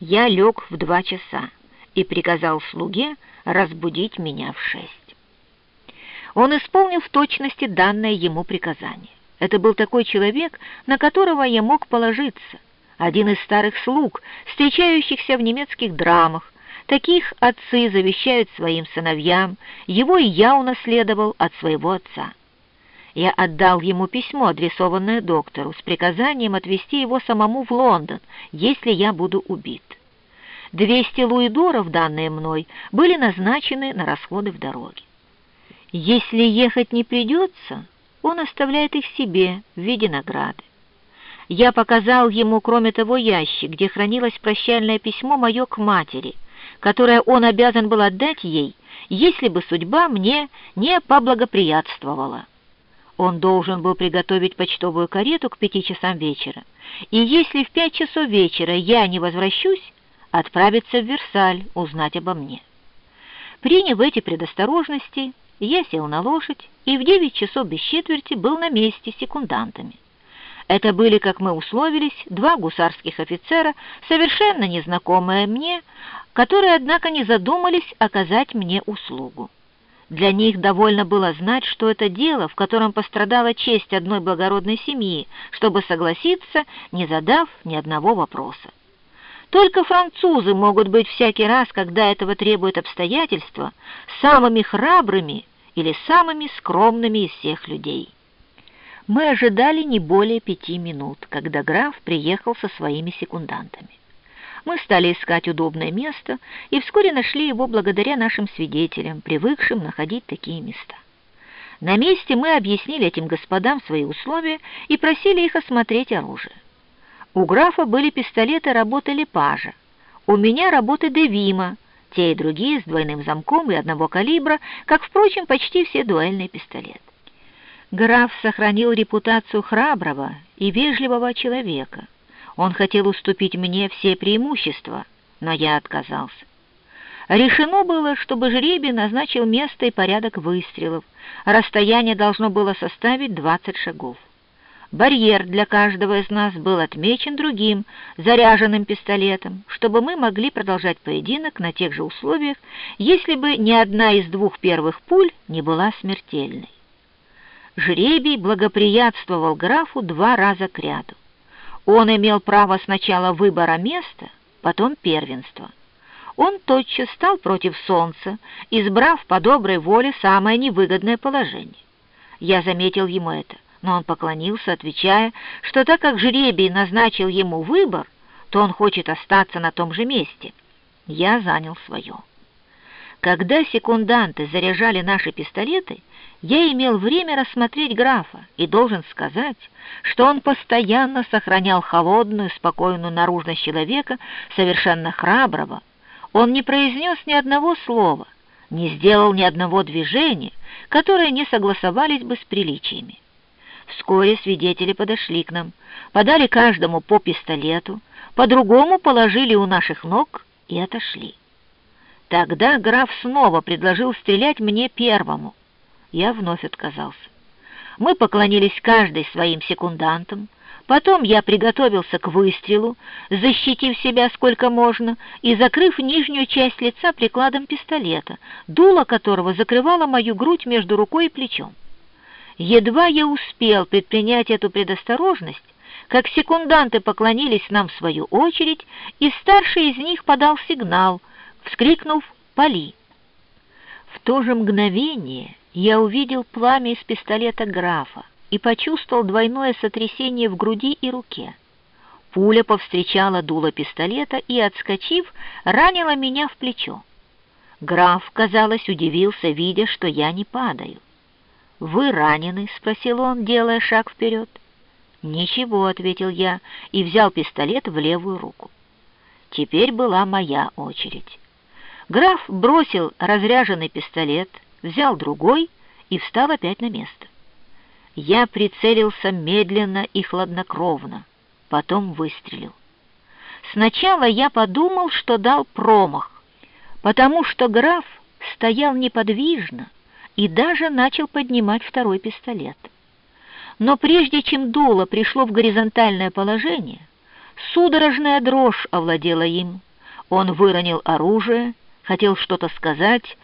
Я лег в два часа и приказал слуге разбудить меня в шесть. Он исполнил в точности данное ему приказание. Это был такой человек, на которого я мог положиться, один из старых слуг, встречающихся в немецких драмах. Таких отцы завещают своим сыновьям, его и я унаследовал от своего отца. Я отдал ему письмо, адресованное доктору, с приказанием отвезти его самому в Лондон, если я буду убит. Двести луидоров, данные мной, были назначены на расходы в дороге. Если ехать не придется, он оставляет их себе в виде награды. Я показал ему, кроме того, ящик, где хранилось прощальное письмо мое к матери, которое он обязан был отдать ей, если бы судьба мне не поблагоприятствовала. Он должен был приготовить почтовую карету к пяти часам вечера, и если в пять часов вечера я не возвращусь, отправиться в Версаль узнать обо мне. Приняв эти предосторожности, я сел на лошадь и в девять часов без четверти был на месте с секундантами. Это были, как мы условились, два гусарских офицера, совершенно незнакомые мне, которые, однако, не задумались оказать мне услугу. Для них довольно было знать, что это дело, в котором пострадала честь одной благородной семьи, чтобы согласиться, не задав ни одного вопроса. Только французы могут быть всякий раз, когда этого требует обстоятельства, самыми храбрыми или самыми скромными из всех людей. Мы ожидали не более пяти минут, когда граф приехал со своими секундантами. Мы стали искать удобное место и вскоре нашли его благодаря нашим свидетелям, привыкшим находить такие места. На месте мы объяснили этим господам свои условия и просили их осмотреть оружие. У графа были пистолеты работы Лепажа, у меня работы Девима, те и другие с двойным замком и одного калибра, как, впрочем, почти все дуэльные пистолеты. Граф сохранил репутацию храброго и вежливого человека. Он хотел уступить мне все преимущества, но я отказался. Решено было, чтобы жребий назначил место и порядок выстрелов. Расстояние должно было составить 20 шагов. Барьер для каждого из нас был отмечен другим, заряженным пистолетом, чтобы мы могли продолжать поединок на тех же условиях, если бы ни одна из двух первых пуль не была смертельной. Жребий благоприятствовал графу два раза кряду. Он имел право сначала выбора места, потом первенства. Он тотчас стал против солнца, избрав по доброй воле самое невыгодное положение. Я заметил ему это но он поклонился, отвечая, что так как жребий назначил ему выбор, то он хочет остаться на том же месте. Я занял свое. Когда секунданты заряжали наши пистолеты, я имел время рассмотреть графа и должен сказать, что он постоянно сохранял холодную, спокойную наружность человека, совершенно храброго. Он не произнес ни одного слова, не сделал ни одного движения, которые не согласовались бы с приличиями. Вскоре свидетели подошли к нам, подали каждому по пистолету, по-другому положили у наших ног и отошли. Тогда граф снова предложил стрелять мне первому. Я вновь отказался. Мы поклонились каждый своим секундантам, потом я приготовился к выстрелу, защитив себя сколько можно и закрыв нижнюю часть лица прикладом пистолета, дуло которого закрывало мою грудь между рукой и плечом. Едва я успел предпринять эту предосторожность, как секунданты поклонились нам в свою очередь, и старший из них подал сигнал, вскрикнув «Пали!». В то же мгновение я увидел пламя из пистолета графа и почувствовал двойное сотрясение в груди и руке. Пуля повстречала дуло пистолета и, отскочив, ранила меня в плечо. Граф, казалось, удивился, видя, что я не падаю. «Вы ранены?» — спросил он, делая шаг вперед. «Ничего», — ответил я и взял пистолет в левую руку. Теперь была моя очередь. Граф бросил разряженный пистолет, взял другой и встал опять на место. Я прицелился медленно и хладнокровно, потом выстрелил. Сначала я подумал, что дал промах, потому что граф стоял неподвижно, и даже начал поднимать второй пистолет. Но прежде чем дуло пришло в горизонтальное положение, Судорожная дрожь овладела им. Он выронил оружие, хотел что-то сказать,